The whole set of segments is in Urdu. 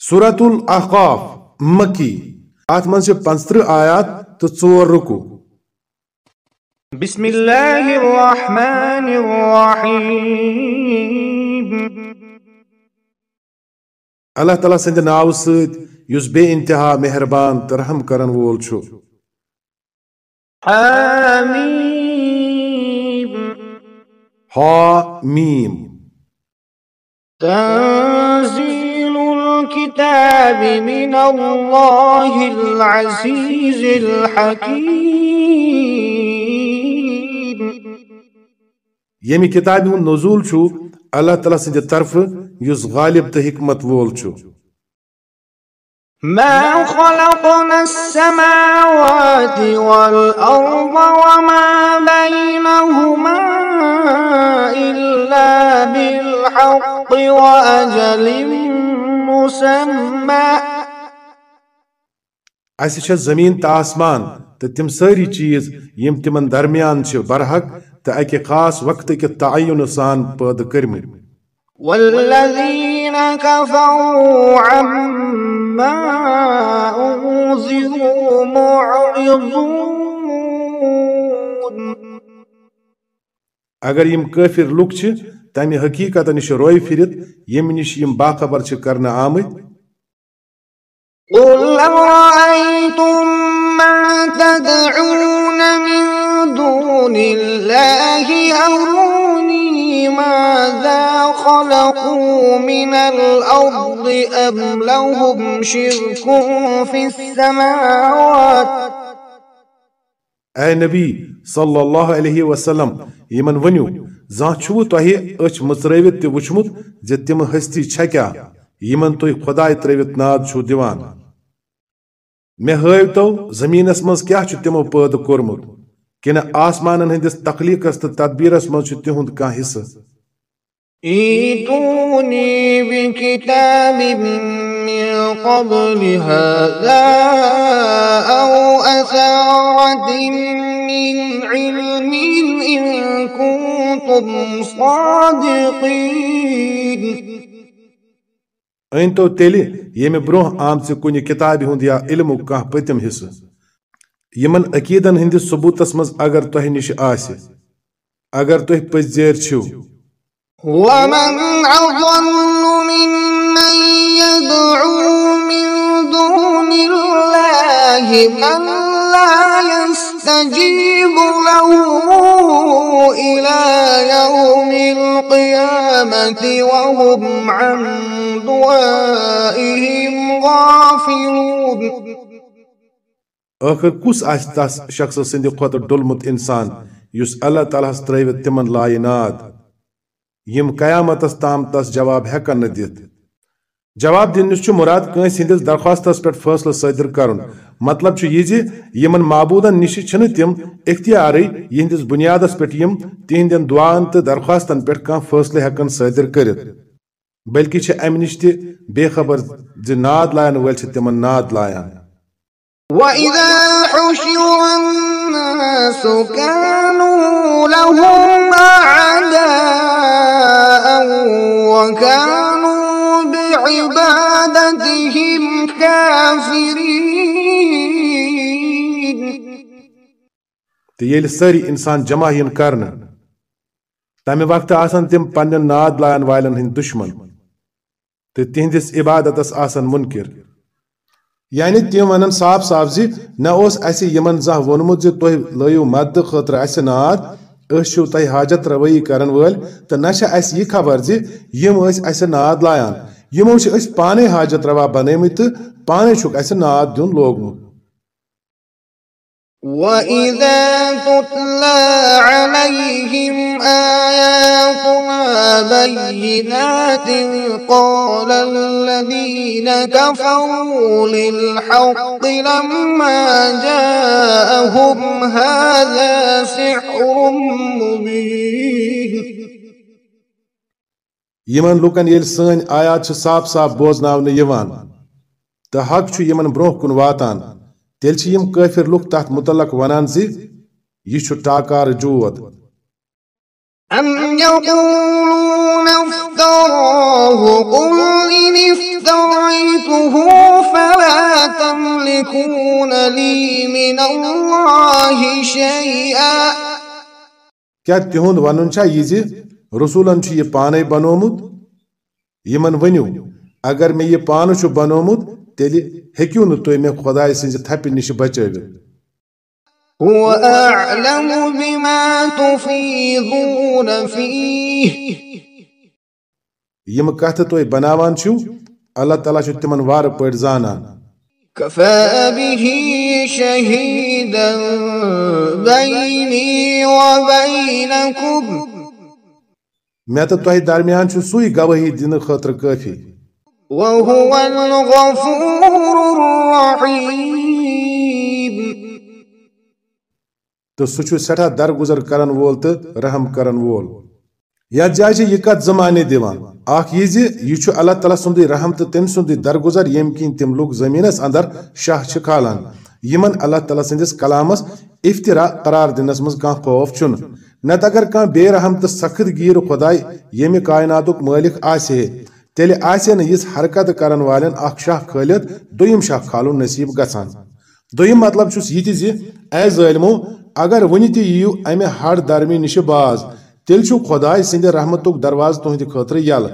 سورة الاحقاف مکی ات من سے پنستر آیات تو ژور رکو. بسم اللہ الرحمن الرحیم. اللہ تعالیٰ سند ناو سۭتۍ یُس بے انتہا مہربان تہٕ رحم کرن وول چھُ حمیم ہا میم تنزیل الكتاب من الله العزيز الحكيم. يمي كتاب نزول شو الله تعالى سند طرف يس غالب ته حكمت وول شو ما خلقنا السماوات والأرض وما بينهما إلا بالحق وأجل مسمى. زٔمیٖن تہٕ آسمان تہٕ تِم سٲری چیٖز یِم تِمن درمیان چھِ برحق تہٕ اکہِ خاص وقتہٕ کہِ تعینہٕ سان پٲدٕ کٔرمٕتۍ۔ والذين كفروا عما أنذروا معرضون. اگر یم کٲفر لُکھ چھِ تمہِ حقیٖقت نِش روے پھِرِتھ ییٚمہِ نِش یم باخبر چھِ کرنہٕ آمٕتۍ قل أرأيتم ما تدعون من دون الله أروني ماذا خلقوا من الأرض أم لهم شرك في السماوات؟ اے نبی صلی اللہ علیہ وسلم، یمن ونیو زان چھو تہی أچھ مٕژرٲوِتھ تہ وچھمت زِ تِم ہستی چھےٚ کیا یمن تُہۍ خۄداے ترٲوِتھ ناد چھُو دِوان مےٚ ہٲوتو زمیٖنس منٛز کیٛاہ چھُ تِمو پٲدٕ کوٚرمُت کِنہٕ آسمانن ہٕنٛدِس تخلیٖقس تہٕ تدبیٖرس منٛز چھُ تِہُنٛد کانٛہہ حصہٕ۔ ايتوني بكتاب من قبل هذا أو أثارة من علم إن كنتم صادقين. أنۍ تو تیٚلہِ ییٚمہِ برٛونٛہہ آمژِ کُنہِ کِتابہِ ہُنٛد یا علمُک کانٛہہ پٔتِم حصہٕ یمن عقیٖدن ہٕنٛدِس ثبوٗتس منٛز اگر تۄہہِ نِش آسہِ اگر تُہۍ پٔزۍ چھِو ومن أضل ممن يدعو من دون الله من لا يستجيب له إلى يوم القيامة وهم عن دعائهم غافلون ٲخر کُس آسہِ تس شخصس سٕنٛدِ کھۄتہٕ اِنسان اللہ تعالیٰ ہس ترٲوِتھ تِمن لایہِ ناد یم قیامتس تام تس جواب ہیکن نہٕ دِتھ۔ جواب دِنس چھُ مُراد کٲنٛسہِ ہٕنٛدِس درخواستس پٮ۪ٹھ فٲصلہٕ صٲدِر کرُن۔ مطلب چھُ یہِ زِ یمن معبوٗدن نِش چھِنہٕ تِم اختیارٕے یِہنٛدِس بُنیادس پٮ۪ٹھ یِم تِہنٛدٮ۪ن دُعاہن درخواستن پٮ۪ٹھ کانٛہہ فٲصلہٕ ہیکن صٲدِر کٔرِتھ۔ بلکہِ چھِ بے خبر زِ ناد لایَن وٲلۍ چھِ ناد لایان وإذا وكانوا بعبادتهم كافرين. تہٕ ییٚلہِ سٲری اِنسان جمع یِن کرنہٕ، تمہِ وقتہٕ آسن تِم پننٮ۪ن ناد لایَن والٮ۪ن ہٕنٛدۍ دُشمن، تہٕ تِہنٛدِس عبادتس آسن مُنکِر۔ یعنی تِم ونن صاف صاف زِ نہ اوس اسہِ یِمن زانٛہہ ووٚنمُت زِ تُہۍ لٲیِو مددٕ خٲطرٕ اسہِ ناد أسۍ تہ تۄہہِ حاجت روٲیی کر وٲلۍ، تہٕ نہ چھےٚ اسہِ یہِ خبر زِ یِم ٲسۍ ناد لایان۔ یِمو چھِ أسۍ پانے حاجت روا بنٲومٕتۍ تہٕ پانے چھُکھ اسہِ ناد دیُن لوگمُت۔ وإذا تتلى عليهم آياتنا بينات قال الذين كفروا للحق لما جاءهم هذا سحر مبين یمن لُکن ییٚلہِ سٲنۍ آیات چھِ صاف صاف بوزناونہٕ یِوان، تہٕ حق چھُ یمن برٛونٛہہ کُن واتان۔ تیٚلہِ چھِ یِم کٲفِر لُکھ تتھ متعلق ونان زِ یہِ چھُ ٹاکارٕ جود أم يقولون افتراه قل إن افتريته يملكون لي من الله شيئا۔ کیا تہند ون یہ رسولن یہ پانے بنومت؟ یمن ونیو اگر میں یہ پان بنومت تیل ہیکیو نو تھی میں خدا سز تھپ نش بچوت هو أعلم بما تفيضون فيه. یم کت تھی بناوان چھو اللہ تعالیٰ چھو تمن وار پٹ زانان كفى به شهيدا بيني وبينكم میں تو تہ درمیان چھو سوئی گواہی دن خاطر کافی وهو الغفور الرحيم. تو سہ سٹھا درگزر کرن وول تو رحم کرن وول. یا جائے یہ کت زمانے دیوان. اخ یہ زی یہ چھو اللہ تعالیٰ سندی رحم تو تم سندی درگزر یم کین تم لوگ زمینس اندر شاہ چھ کھالان. یمن اللہ تعالیٰ سندس کلامس افترا قرار دنس مز کان خوف چن. نت اگر کان بے رحم تو سخت گیر خدائی یم کائناتک مالک آسے ہے تیلے آسے نہ اس حرکت کرن والن اخ شاہ کھالت، دویم شاہ کھالون نصیب گژھان۔ دویم مطلب چھس یہ تہ زی اے ظالمو، اگر ونی تہ ییو امہ ہڑ درمی نش باز، تیل چھو خدای سند رحمتک دروازہ تہند خاطر یل۔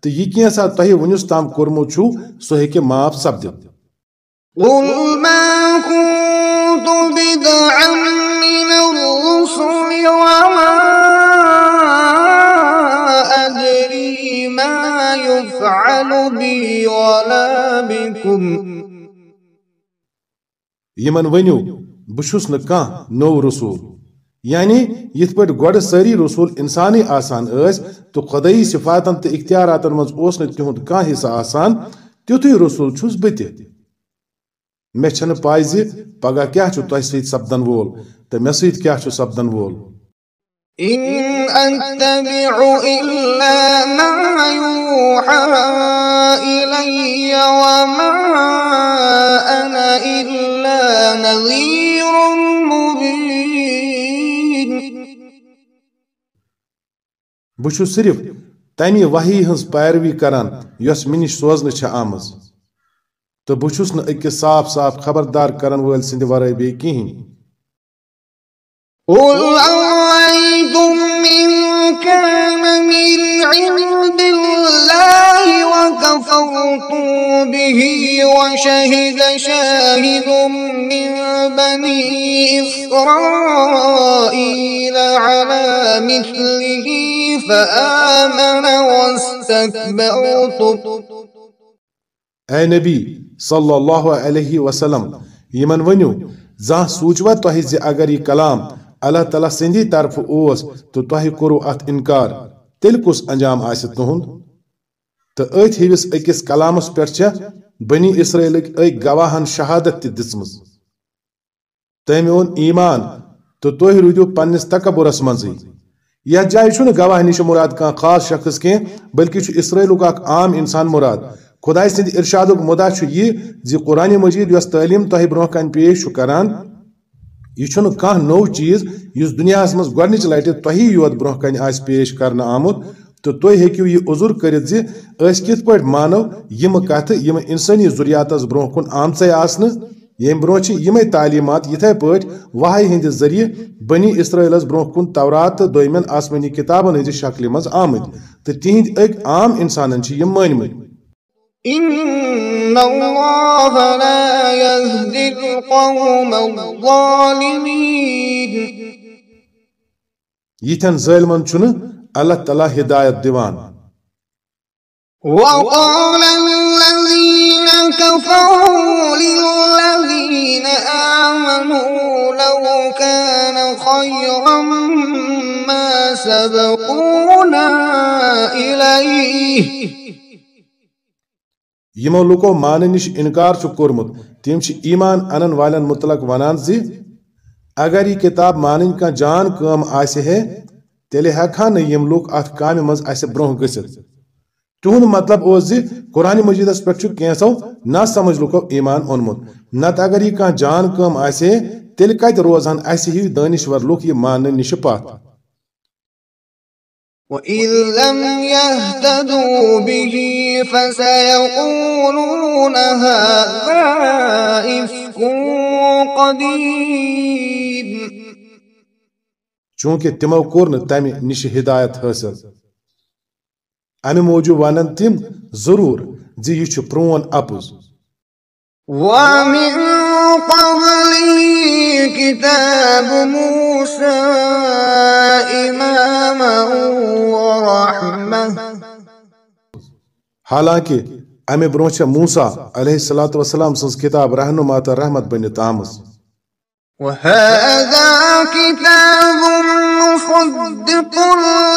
تو یہ کینسا تہ ونس تام کورمو چھو، سو ہیکہ معاف سپدت قل ما كنت بدعا من الرسل وما يفعل بي ولا بكم یمن ونیو بشوس نہ نو رسول۔ یعنی یت پٹ گۄڈٕ سٲری رسول انسانی آسان ٲسۍ تو خدائی صفاتن تہٕ اختیاراتن منٛز اوس نہٕ تِہُنٛد کانٛہہ حصہٕ آسان تیُتھُے رسول چھُس بہٕ تہِ۔ مےٚ چھنہٕ پاے زِ پگاہ کیٛاہ چھُ تۄہہِ سپدن وول، تہٕ مےٚ سۭتۍ کیٛاہ چھُ سپدن وول۔ إن أتبع إلا ما يوحى إلي وما أنا إلا نذير مبين. بہٕ چھُس صرف تمہِ وحی ہٕنٛز پیروی کران یۄس مےٚ نِش سوزنہٕ چھےٚ آمٕژ۔ تہٕ بہٕ چھُس نہٕ أکِس صاف صاف خبردار کرن وٲلۍ سٕنٛدِ ورٲے بیٚیہِ کِہیٖنۍ۔ قل أرأيتم إن كان من عند الله وكفرتم به وشهد شاهد من بني إسرائيل على مثله فآمن واستكبرتم اے نبی صلی اللہ علیہ وسلم یمن ونیو زانٛہہ سوٗنٛچوا تۄہہِ زِ اگر یہ کلام اللہ تعالیٰ سندی طرف اوس تو تۄہہِ کوٚروٕ اتھ انکار۔ تیٚلہِ کُس انجام آسہِ تُہُنٛد تہٕ أتھۍ ہِوِس أکِس کلامس پٮ۪ٹھ چھےٚ، بنی اسرائیلٕکۍ أکۍ گواہن شہادت تہِ دِژمٕژ تٔمۍ اوٚن ایمان تہٕ تُہۍ روٗدِو پننِس تکبُرس منٛزٕے یتھ جایہِ چھُنہٕ گواہ نِش مراد کانٛہہ خاص شخص کینٛہہ بلکہِ چھُ اسرائیلُک اکھ عام انسان مراد۔ خداے سٕنٛدِ ارشادُک مُدا چھُ یہِ زِ قرآنِ مجیٖد یۄس تعلیٖم تۄہہِ برونٛہہ کنہِ پیش کران۔ یہ چھُنہٕ کانٛہہ نوٚو چیٖز یُس دُنیاہس منٛز گۄڈنِچ لٹہِ یوت برونٛہہ کنہِ آسہِ پیش کرنہٕ آمُت تہٕ تُہۍ ہیٚکِو یہِ عذر کٔرِتھ زِ مانو یِمہٕ کتھٕ، یِم انسٲنی ضروریاتس برونٛہہ کُن آمژے آسنہٕ، ییٚمہِ برونٛہہ چھِ یِمے تعلیٖمات یِتھے پٲٹھۍ وحے ہٕنٛدِ ذٔریعہٕ بنی اسرائیلس برونٛہہ کُن تورات تہٕ دویمٮ۪ن آسمٲنی کِتابن ہٕنٛزِ شکلہِ منٛز آمٕتۍ تہٕ تِہنٛدۍ عام انسانن چھِ یِم إن الله لا يهدي القوم الظالمين. یِتھٮ۪ن ظٲلمن چھُنہٕ اللہ تعالیٰ ہدایت دِوان وقال الذين كفروا للذين آمنوا لو كان خيرا ما سبقونا إليه. یمو لوکو مانہ نش انکار چھُ کوٚرمُت۔ تِم چھِ ایمان انن والٮ۪ن متعلق ونان زِ، اگر یہ کتاب مانٕنۍ کانٛہہ جان کٲم آسہِ ہے تیٚلہِ ہٮ۪کہٕ نہٕ یِم لُکھ اتھ کامہِ منٛز اسہِ برونٛہہ گٔژھِتھ۔ تِہُنٛد مطلب اوس زِ قرآنہِ مجیٖدس پٮ۪ٹھ چھُ کینٛژو نا سمجھ لُکو ایمان اوٚنمُت۔ نتہٕ اگر یہِ کانٛہہ جان کٲم آسہِ ہے، تیٚلہِ کتہِ روزہن اسہِ ہِوۍ دٲنِشور لُکھ یہِ ماننہٕ نِشہِ پتھ وإذ لم يهتدوا به فسيقولون هذا إفك قدير چونکہ تمو کور نہ تمہ نش ہدایت حاصل امہ موجود ونن تم ضرور زِ یہ چھ پرون اپز۔ ومن قبلي كتاب موسى إماما ورحمة. حالانکہ امہ برونچہ موسیٰ علیہ السلام سنس کتاب رہنما تا رحمت بنت آمز وهذا كتاب مصدق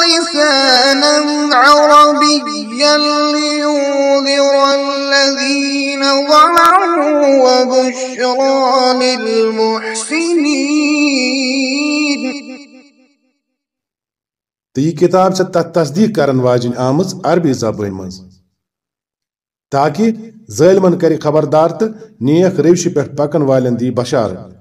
لسانا عربيا لينذر الذين ظلموا وبشرى للمحسنين. تو یہ کتاب چھ تتھ تصدیق کرن واجن آمز عربی زبان مز. تاکہ ظالمن کری خبردار تو نیک روش پہ پکن والن دی بشارت.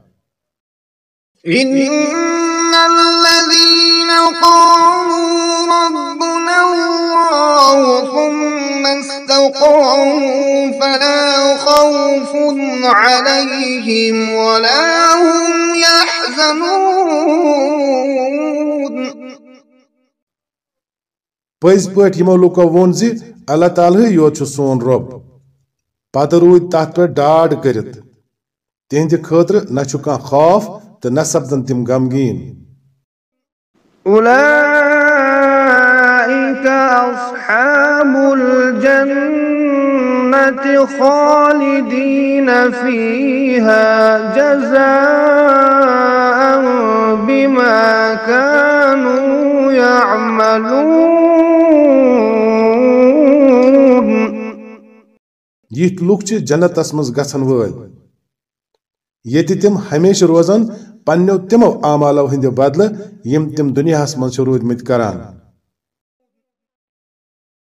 إن الذين قالوا ربنا الله ثم استقاموا فلا خوف عليهم ولا هم يحزنون پز پٹ یمو لوکو وون زِ اللہ تعالیٰ یوت چھ سون رب۔ پتہ روٗدۍ تتھ پٮ۪ٹھ ڈاڈ کٔرِتھ۔ تِہنٛدِ خٲطرٕ نہ چھُ کانٛہہ خوف نہ سپدن تِم غمگیٖن۔ أولئك أصحاب الجنة خالدين فيها جزاء بما كانوا يعملون۔ یِتھ لُکھ چھِ جنتس گژھن وٲلۍ ییٚتہِ تِم ہمیشہِ روزن پننیو تِمو اعمالو ہٕنٛدِ بدلہٕ یِم تِم دُنیاہس منٛز چھِ روٗدۍمٕتۍ کران۔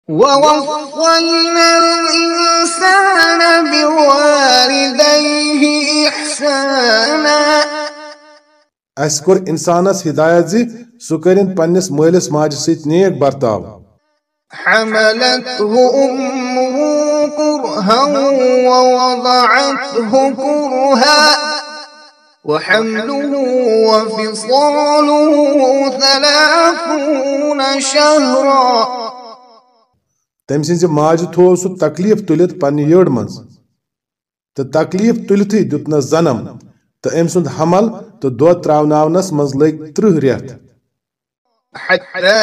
ووصينا الإنسان بوالديه إحسانا۔ اسہِ کوٚر انسانس ہدایت زِ سُہ کٔرِن پننِس مٲلِس ماجہِ سۭتۍ نیک برتاو۔ حملته أمه كرها ووضعته كرها۔ وحمله وفصاله ثلاثون شهرا. تٔمۍ سٕنزِ ماجہِ تھوو سُہ تکلیف تُلِتھ پننہِ یٔڑ منٛز تہٕ تکلیف تُلِتھٕے دیُتنس زنم تہٕ أمۍ سُنٛد حمل تہٕ دۄد تراوناونس منٛز لٔگۍ ترٕہ رٮ۪تھ۔ حتى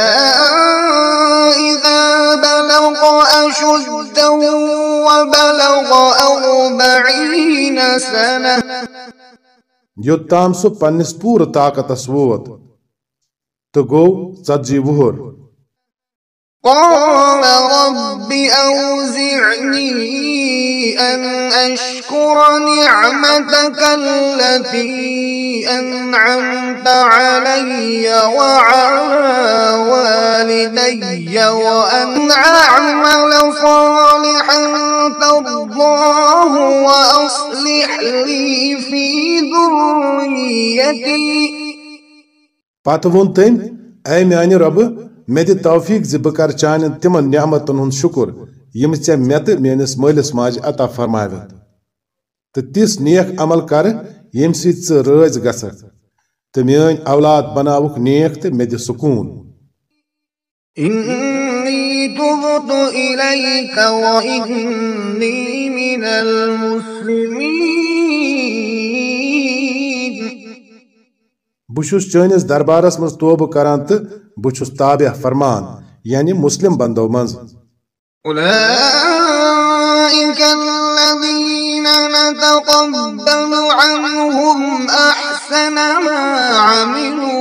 إذا بلغ أشده وبلغ أربعين سنة. یوتام سہ پنس پور طاقتس ووت تو گو ژتجی وہر قال رب أوزعني أن أشكر نعمتك التي أنعمت علي وعلى والدي وأن أعمل صالحا ترضاه وأصلح لي في ذريتي. پتہٕ ووٚن تٔمۍ اے میانہِ رۄبہٕ مےٚ دِ توفیٖق زِ کرٕ چانٮ۪ن تِمن نعمتن ہُنٛد شُکر یِم ژےٚ مےٚ تہٕ میٲنِس مٲلِس ماجہِ عطا فرماوِتھ تہٕ تِژھ نیک عمل کر سۭتۍ ژٕ رٲضۍ گژھکھ تہٕ میٲنۍ اولاد بناوُکھ نیک تہٕ مےٚ سکوٗن إني تبت إليك وإني من المسلمين دربارس منٛز توبہٕ کران بہٕ چھُس تابع فرمان یعنی مسلم بندو منٛز أولئك أحسن ما عملوا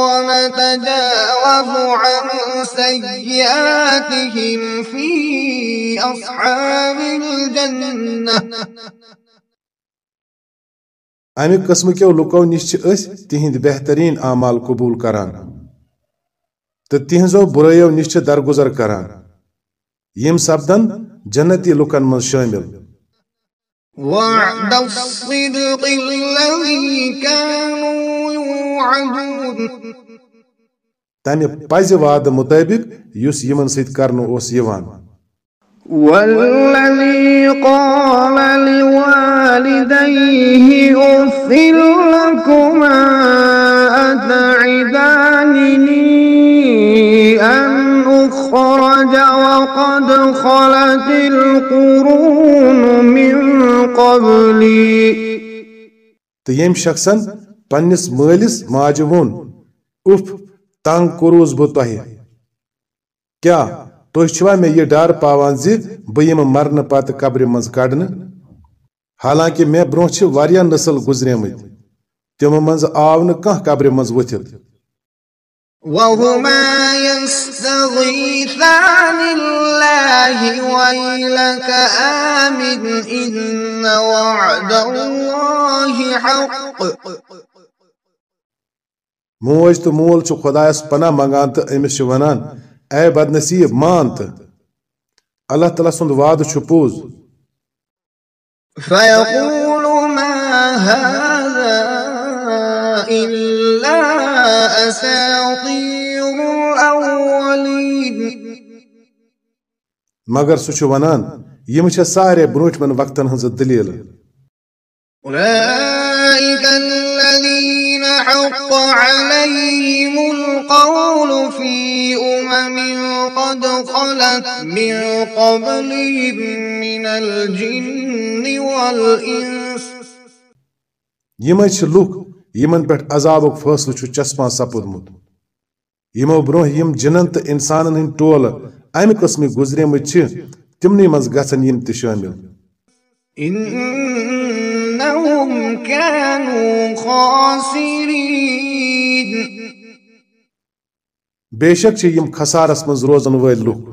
ونتجاوز عن سيئاتهم في أصحاب الجنة. امہِ قٕسمہٕ لُکو نِش چھِ أسۍ تِہنٛدۍ بہتریٖن اعمال قبوٗل کران تہٕ تِہنٛزو بُرٲیو نِش چھِ درگُزر کران یِم سپدن جنتی لُکن منٛز شٲمِل وعد الصدق الذي كانوا يوعدون. تمہِ پزِ وعدٕ مُطٲبق یُس یِمن سۭتۍ کرنہٕ أوس یِوان والذي قال لوالديه أف لكما أتعدانني أن أخرج وقد خلت القرون من قبلي. تو یم شخصن پنس مالس ماجہ وون اف تنگ کوروس بہ تہ کیا تھی چھوا مے یہ ڈر پاوان زی بہ یم مرن پتہ قبر مز کڑن حالانکہ مے برونہ چھ واریاہ نسل گزریمت تم مز آو نہ کانٛہہ قبر مز ؤتھِتھ وهما يستغيثان الله ويلك آمن إن وعد الله حق. موج تو مول چھ خدایس پناہ منگان امس چھ ونان اے بد نصیب مان تو اللہ تعالیٰ سند وعد چھ پوز. فيقول ما هذا إلا أساطير الأولين. مگر سہ چھ ونان یم چھ سارے برونٹ من وقتن ہنز دلیل. أولئك الذين حق عليهم القول في أمم قد خلت من قبلهم من الجن والإنس. یم چھ لوک یمن پہ عذابک فیصلہ چھ سپودمت یمو برو یم جنن تو انسانن ہند ٹول امہ قسم گزریمت چھ تمنی مز گژھن یم تہ شامل بے شک یم خسارس مز روزن ول لوک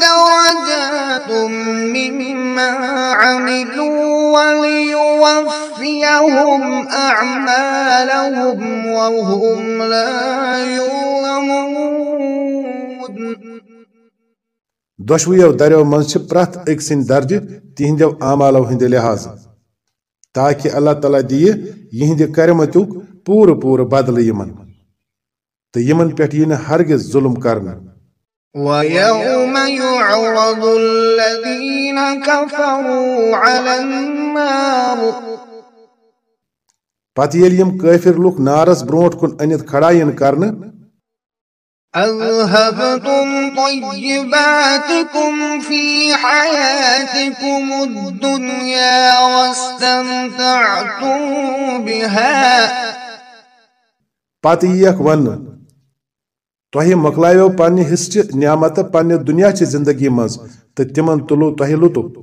درجات مما عملوا وليوفيهم أعمالهم وهم لا يظلمون. دشویو دریو من چھ پرت اک سن درجہ تہندو اعمالو ہند لحاظ، تاکہ اللہ تعالیٰ دیہ یہند کرمتک پور پور بدل یمن۔ تو یمن پہ یہ ہرگز ظلم کرنا۔ ويوم يعرض الذين كفروا على النار. پتہ یم کافر لوک نارس برونٹ کن انت کھڑا ین کرنا أذهبتم طيباتكم في حياتكم الدنيا واستمتعتم بها. پتہ یک ون. تہ مکلایو پنہ حصہ نعمت پنہ دنیا چہ زندگی مز تو تمن تلو تہ لطف۔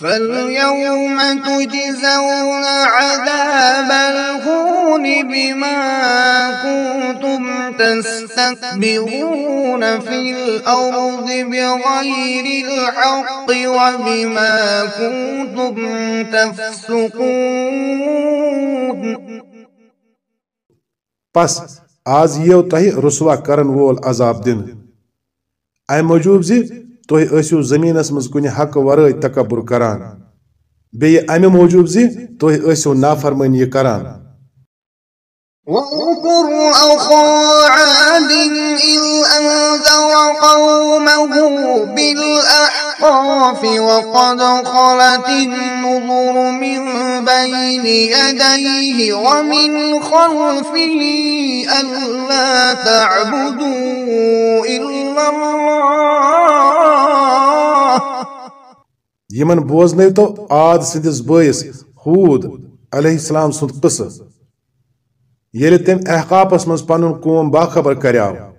فاليوم تجزون عذاب الهون بما كنتم تستكبرون في الأرض بغير الحق وبما كنتم تفسقون۔ پس آز یو تہ رسوا کرن وول عذاب دن۔ امہ موجوب زی تہ ٲسِو زمینس مز کُنہِ حق ورٲے تکبر کران۔ بی امہ موجوب زی تُہۍ ٲسِو نافرمانی کران۔ واذكر أَخَا عَادٍ إِذْ أنذر قومه بالأحقاف وقد خلت النذر من بين يديه ومن خلفه ألا تعبدوا إلا الله. یمن بوزنٲوتو عاد سٕنٛدِس بٲیِس ہوٗد علیہ السلام سُنٛد قصہٕ ییٚلہِ تٔمۍ احقاپس منٛز پنُن قوم باخبر کریاو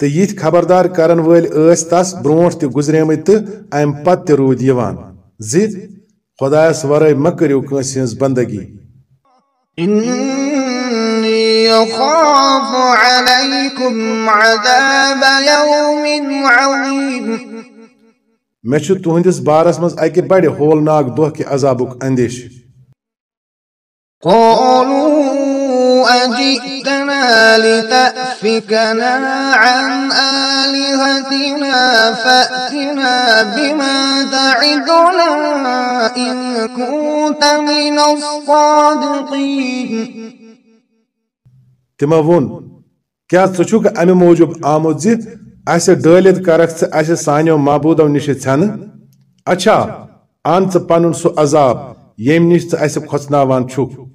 تہٕ یِتھۍ خبردار کرن ٲسۍ تس برونٛٹھ تہِ گُزریمٕتۍ تہٕ امہِ پتہٕ تہِ روٗدۍ یِوان زِ خۄدایس ورٲے مہ کٔرِو کٲنٛسہِ ہٕنٛز بندگی مےٚ تُہنٛدِس بارس منٛز اکہِ بڑِ ہولناک دۄہ کہِ عذابُک اندیش قالوا أجئتنا لتأفكنا عن آلهتنا فأتنا بما تعدنا إن كنت من الصادقين. تِمو ووٚن، کیٛاہ ژٕ چھُکھ امہِ موٗجوٗب آمُت زِ اسہ ڈالت کرک ثہ اسہ سانیو معبودو نش ژھن اچھا ان ژٕ پنن سہ عذاب یم نش ژٕ اسہ کھوژناوان چھُکھ۔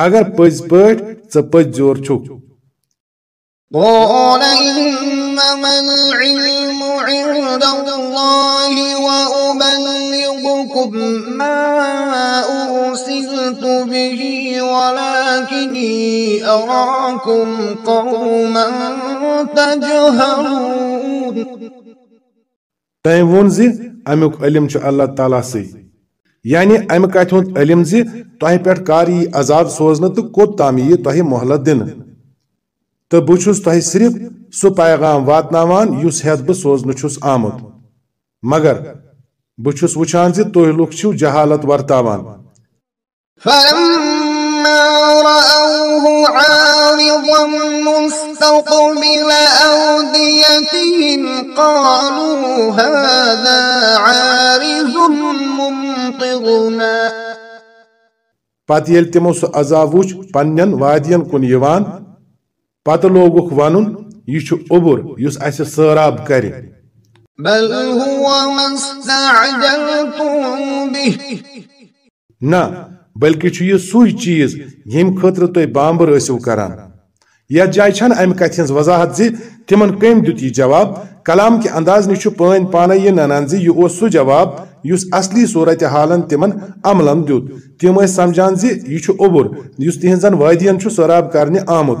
اگر پٔزۍ پٲٹھۍ ژٕ پٔزۍ زور چھُکھ قال إنما العلم عند الله وأبلغكم ما أرسلت به ولكني أراكم قوما تجهلون. تم وون زِ امیُک علم چھُ اللہ تعالیٰ سٕے یعنی امہِ کتھِ ہند علم زی تہ پہ کر یہ عذاب سوزن تو کت تام یہ تہ محلت دن۔ تو بہس تہ صرف سہ پیغام واتن اس ہیت بہ سوزن چھس آمت۔ مگر بہس وچان زی تہ لُکھ چھِو جہالت ورتاوان۔ فلما رأوا عارضا مستقبل أوديتهم قالوا هذا عارض ممطرنا. پتہٕ ییٚلہِ تِمو سُہ عذاب وٕچھ پننٮ۪ن وادین کُن یِوان پتہ لوگُکھ ونُن یہ چھُ اوٚبُر یُس اَسہِ سٲراب کرِ بل هو ما استعجلتم به. نہ بلکہ چھُ یہِ سُے چیٖز ییٚمہِ خٲطرٕ تُہۍ بامبر ٲسِو کران یتھ جایہِ چھنہٕ امہِ کتھِ ہٕنٛز وضاحت زِ تِمن کٔمۍ دیُت یہِ جواب۔ کلام کہِ انداز نِش چھُ پانے یہِ ننان زِ یہِ اوس سُہ جواب۔ یُس اصلی صورت حالن تِمن عملن دیُت۔ تِم سمجھان زِ یہِ چھُ اوٚبُر یُس تِہنٛزن وادین سراب کرنہِ آمُت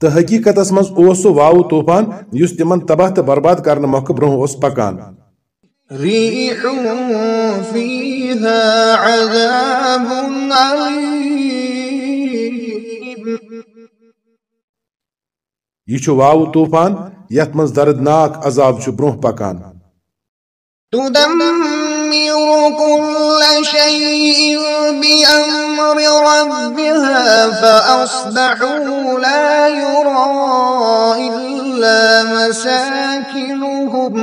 تو حقیقت من سہ واو طوفان اس تمن تباہ تو برباد کرنے موقع برہ اس پکان۔ ريح فيها عذاب عليم یہ واو طوفان یت من دردناک عذاب برہ پکان. تدمر كل شيء بأمر ربها فأصبحوا لا يرى إلا مساكنهم.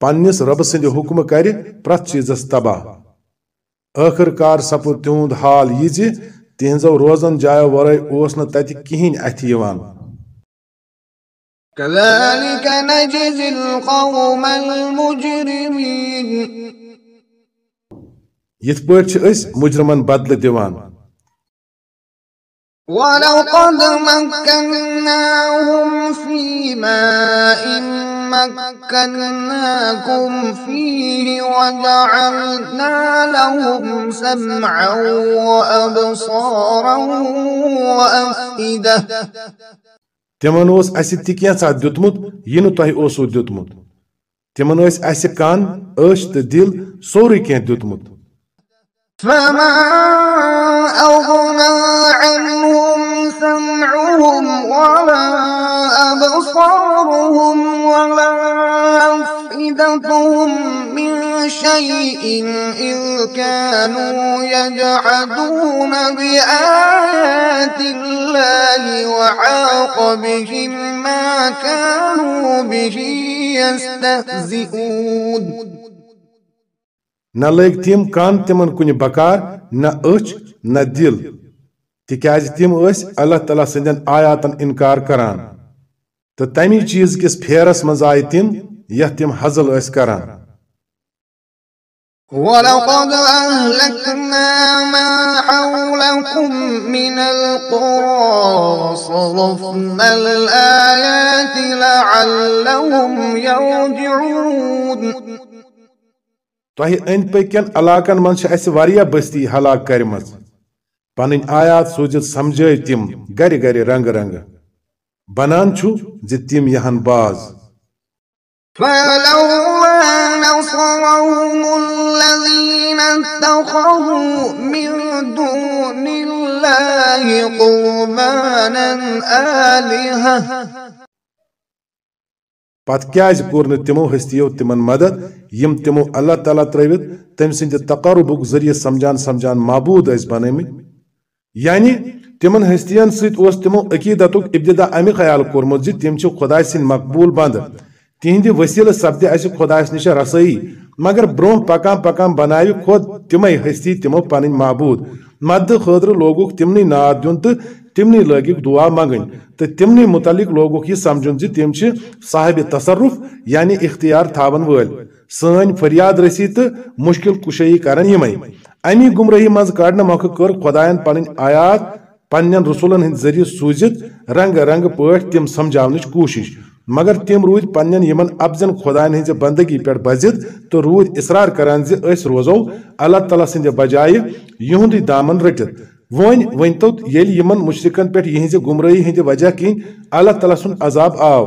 پنس رب سند حکم کر چیزس تباہ۔ آخر کار تہد حال یہ تہذو روزن جایو ورائے کہین اتھ المجرمين۔ یت أسۍ مجرمن بدلہٕ دِوان۔ ولقد مكناهم في ماء مكناكم فيه وجعلنا لهم سمعا وأبصارا وأفئدة. تمن اوس اسہِ تہِ کینٛژھا دیُتمُت یہِ نہٕ تۄہہِ اوسوٕ دیُتمُت تمن ٲسۍ اسہِ کان أچھ تہٕ دِل سورُے کینٛہہ دیُتمُت فما أغنى ولا أبصارهم ولا أفئدتهم من شيء إذ كانوا يجحدون بآيات الله وحاق بهم ما كانوا به يستهزئون. نہ لگ تم کان تمن کن بکار، نہ اچھ نہ دل. تکیاز تم اس اللہ تعالیٰ سندین آیاتن انکار کران؟ تو تمی چیز کس پھیرس مز آئی تم یہ تم حضل اس کران۔ ولقد أهلكنا ما حولكم من القرى صرفنا الآيات لعلهم يرجعون. تۄہہِ أنٛدۍ پٔکٮ۪ن علاقن منٛز چھِ اَسہِ واریاہ بستی ہلاک کٔرمٕژ۔ پنٕنۍ آیات سوٗزِتھ سمجھٲے تِم گرِ گرِ رنگہٕ رنگہٕ بنان چھُ زِ تِم یِہن باز۔ فلولا نصرهم الذين اتخذوا من دون الله قربانا آلهة۔ پتہٕ کیٛازِ تِمو ہستیو تِمن مدد؟ یِم تِمو اللہ تعالیٰ ترٲوِتھ تٔمۍ سٕنٛدِ تقربُک ذٔریعہٕ سمجھان سمجھان معبوٗد ٲسۍ بنٲمٕتۍ یعنی تِمن ہستین سۭتۍ اوس تِمو عقیٖدتُک ابتدا امہِ خیال کوٚرمُت زِ تِم چھِ خۄداے سٕنٛدۍ مقبوٗل بنٛد۔ تِہنٛدِ ؤسیٖلہٕ سپدِ اسہِ خۄدایس نِش رسٲیی۔ مگر برٛونٛہہ پکان پکان بناوِ خۄد تِمے ہستی تِمو پنٕنۍ معبوٗد۔ مددٕ خٲطرٕ لوگُکھ تِمنٕے ناد دیُن تہٕ تمنی لگک دعا منگن تو تمنی متعلق لوگوک یہ سمجھن زی تم چھ صاحب تصرف یعنی اختیار تھاون ول سن فریاد رسی تو مشکل کشی کرن امی گمرہی مز کڑنے موقع کر خدائن پن آیات پنن رسولن ہند ذریعہ سوزت رنگ رنگ پٲٹھۍ تم سمجھاونچ کوشش۔ مگر تم رود پنن یمن ابزن خدائن ہنز بندگی پہ بزت تو رود اصرار کران زی اس روزو اللہ تعالیٰ سند بجائے یہند دامن رٹت ون ون تو یل یمن مشرکن پہ یہنز گمراہی ہند وجہ کن اللہ تعالیٰ سن عذاب آو۔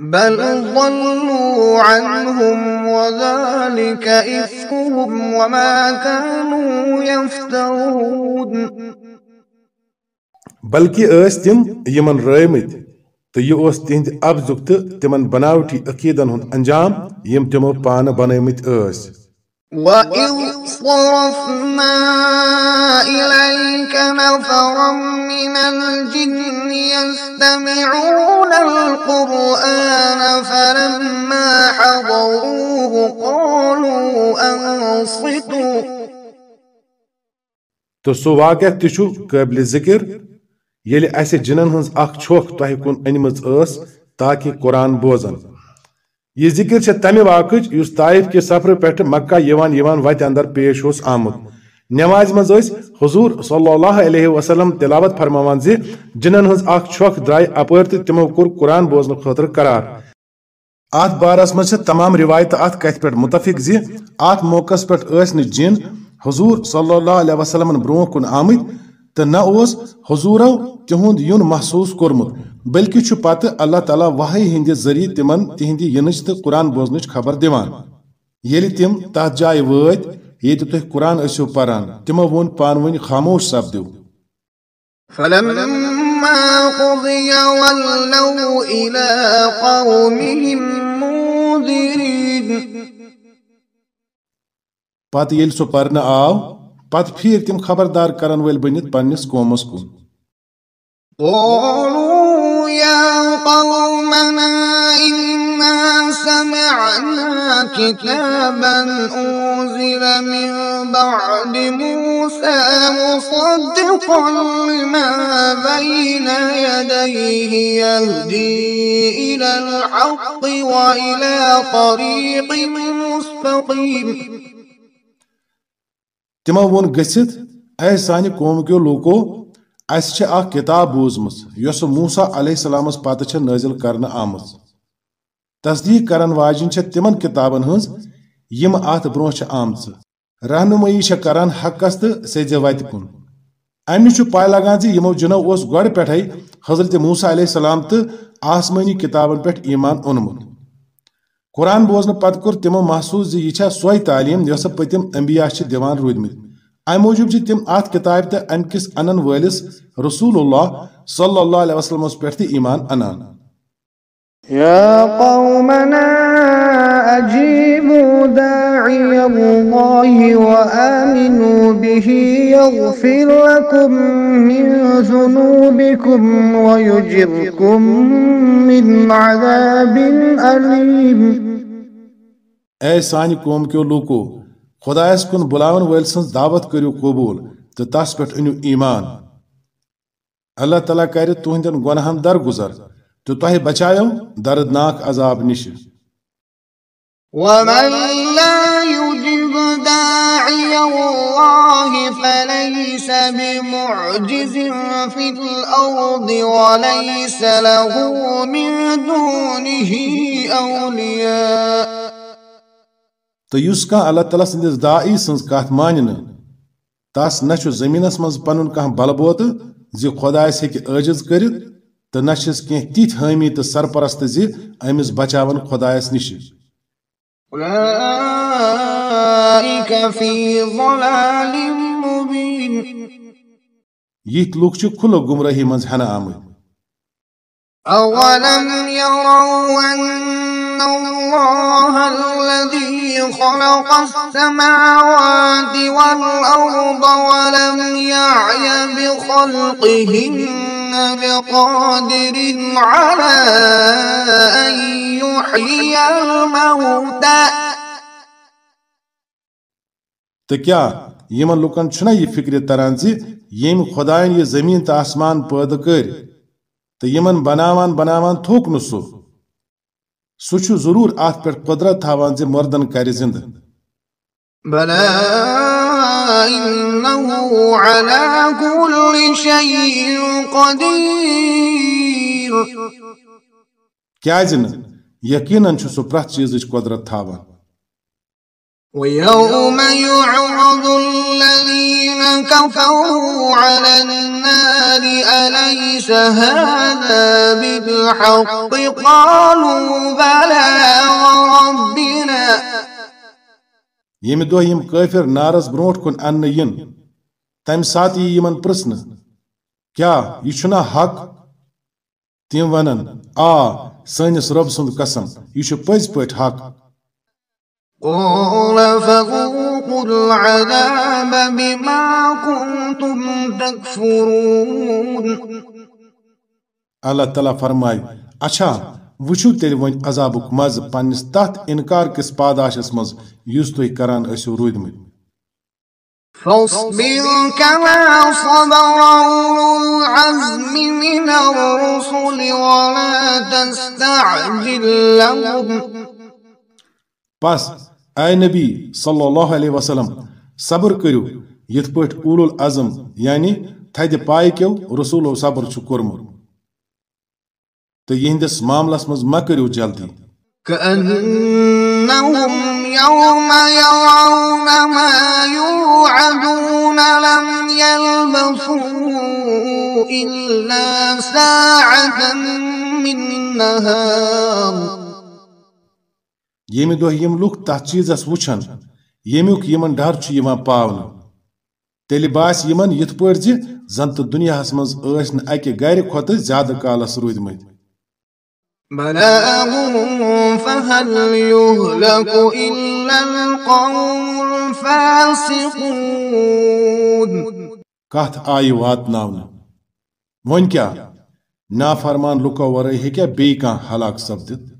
بل ضلوا عنهم وذلك إفكهم وما كانوا يفترون. بلکہ ٲس تِم یِمن رٲمٕتۍ تہٕ یہِ اوس تِہنٛدِ تِمن بناوٹی عقیٖدن ہُنٛد انجام یِم تِمو پانہٕ بنٲومٕتۍ وَإِذْ صَرَفْنَا إِلَيْكَ نَفَرًا مِنَ الْجِنِّ يَسْتَمِعُونَ الْقُرْآنَ فَلَمَّا حَضَرُوهُ قَالُوا أَنصِتُوا تو سُہ واقعہ تہِ چھُ قٲبلِ ذِکر، ییٚلہِ اَسہِ جِنن ہٕنٛز اکھ چھۄکھ تۄہہِ کُن أنمٕژ ٲس تاکہِ قرآن بوزن۔ یہ ذکر چھ تمہ واقع اس طائف کے سفر پہ مکہ یوان یوان وت اندر پیش اس آمت۔ نماز مز حضور صلی اللہ علیہ وسلم تلاوت فرماوان زی جنن ہز اخ چھوک درائے اپر تو تمو کور قرآن بوزن خاطر قرار۔ ات بارس مز تمام روایت ات کت پہ متفق زی ات موقع پہ جن حضور صلی اللہ علیہ وسلم برو کن آمت تو نہ اس حضورو تہد یون محسوس کورمت بلکہ پتہ اللہ تعالیٰ واحی ہند ذریعہ تمن تہندی ینچ تو قرآن بوزنچ خبر دیوان یل تم تات جائے وت یہ تھی قرآن ٲسِو پران تمو وون پانونی خاموش سپدو۔ فلما قضي ولوا إلى قومهم منذرين۔ پتہ ییٚلہِ سُہ پرنہٕ آو پتہ پھیر تم خبردار کرن ول بنت پننس قومس کن۔ قالوا يا قومنا إنا سمعنا كتابا أنزل من بعد موسى مصدقا لما بين يديه يهدي إلى الحق وإلى طريق مستقيم۔ تمو وون گژھت اے سانہِ قوم کیو لوکو اس کتاب بوزمس یس موسا علیہ السلام پتہ چھ نازل کرنا آمز تصدیق کرن واجن چھ تمن کتابن ہنز یم ات برو چھ رہنمائی چھ کران حقس تو سیز وت کن۔ امی چھ پائے لگان زی یمو جنو اس گوڑ پٹھے حضرت موسا علیہ السلام تو آسمانی کتابن پٹھ ایمان اونمت۔ قرآن بوزن پتہ کور تمو محسوس زی یہ سوئی تعلیم یس پتم انبیاء چھ دیوان رودمت ام موجود چھ تم ات کتاب تہ ام کس انن ولس رسول اللہ صلی اللہ علیہ وسلم پہ ایمان انان يا قومنا أجيبوا داعي الله وآمنوا به يغفر لكم من ذنوبكم ويجركم من عذاب أليم. اے سانہِ قوم کیو لوٗکو خۄدایس کُن بُلاون وٲلۍ سٕنٛز دعوت کٔرِو قبوٗل تہٕ تس پٮ۪ٹھ أنِو ایٖمان۔ اللہ تعالیٰ کرِ تُہنٛدٮ۪ن گۄنہن درگُزر تو تۄہہِ بچایو دردناک عذاب نِش۔ ومن لا يجب داعي الله فليس بمعجز في الأرض وليس له من دونه أولياء. تو یُس کانٛہہ اللہ تعالیٰ سٕنٛدِس داعی سٕنٛز کتھ مانہِ نہٕ تس نہ چھُ زٔمیٖنس منٛز پنُن کانٛہہ بلبوتہٕ زِ خۄدایس ہیٚکہِ عٲجز کٔرِتھ تہٕ نہ چھِس کینٛہہ تِتھۍ حٲمی تہٕ سرپرست زِ أمِس بچاون خۄدایس نِش۔ أولئك في ضلال مبين. لُکھ چھِ کھُلہٕ گمرٲہی منٛز آمٕتۍ أولم يروا أن الله الذي خلق السماوات والأرض ولم يعي بخلقهن بقادر على أن يحيي الموتى. تو کیا یمن لکن چھنا یہ فکر تران زی؟ یم خدائن یہ زمین تو آسمان پید کر۔ تو یمن بناوان بناوان تھوک نہ سو چھو ضرور ات پہ قدرت تھاوان زی مردن کر زند۔ بلى إنه على كل شيء قدير کیا زن؟ یقیناً چھو سو پرت چیزش قدرت تھاوان۔ ويوم يعرض الذين كفروا على النار أليس هذا بالحق؟ قالوا بلى وربنا. یمہ دہ یم کافر نارس برونٹ کن أن ین تم سات یہ یمن پرسن. کیا یہ چھنا حق؟ تم ونن. آ سانس رب سند قسم. یہ چھ پز پٹ حق. قال فذوقوا العذاب بما كنتم تكفرون. اللہ تعالیٰ فرمائے اچھا وچھو تیل ون عذابک مز پنس تت انکار کس پاداشس مز یس تھی کران ٲسِو روٗدمٕتۍ فاصبر كما صبر أولو العزم من الرسل ولا تستعجل لهم. پس اے نبی صلی اللہ علیہ وسلم، صبر کرو یت پٲٹھۍ اول العزم یعنی تھدِ پایہِ کیو رسولو صبر چھُ کوٚرمُت۔ تو یہندس معاملس مز مہ کرو جلدی۔ كأنهم يوم يرون ما يوعدون لم يلبثوا إلا ساعة من نهار ییٚمہِ دۄہ یِم لُکھ تتھ چیٖزس وٕچھن ییٚمیُک یِمن ڈر چھُ یِوان پاونہٕ تیٚلہِ باسہِ یِمن یِتھ پٲٹھۍ زِ زن تہٕ دُنیاہس منٛز ٲسۍ نہٕ اکہِ گرِ کھۄتہٕ زیادٕ کالس روٗدمٕتۍ کتھ آیہِ واتناونہٕ وۄنۍ کیٛاہ نافرمان لُکو ورٲے ہیٚکیٛاہ بیٚیہِ کانٛہہ ہلاک سپدِتھ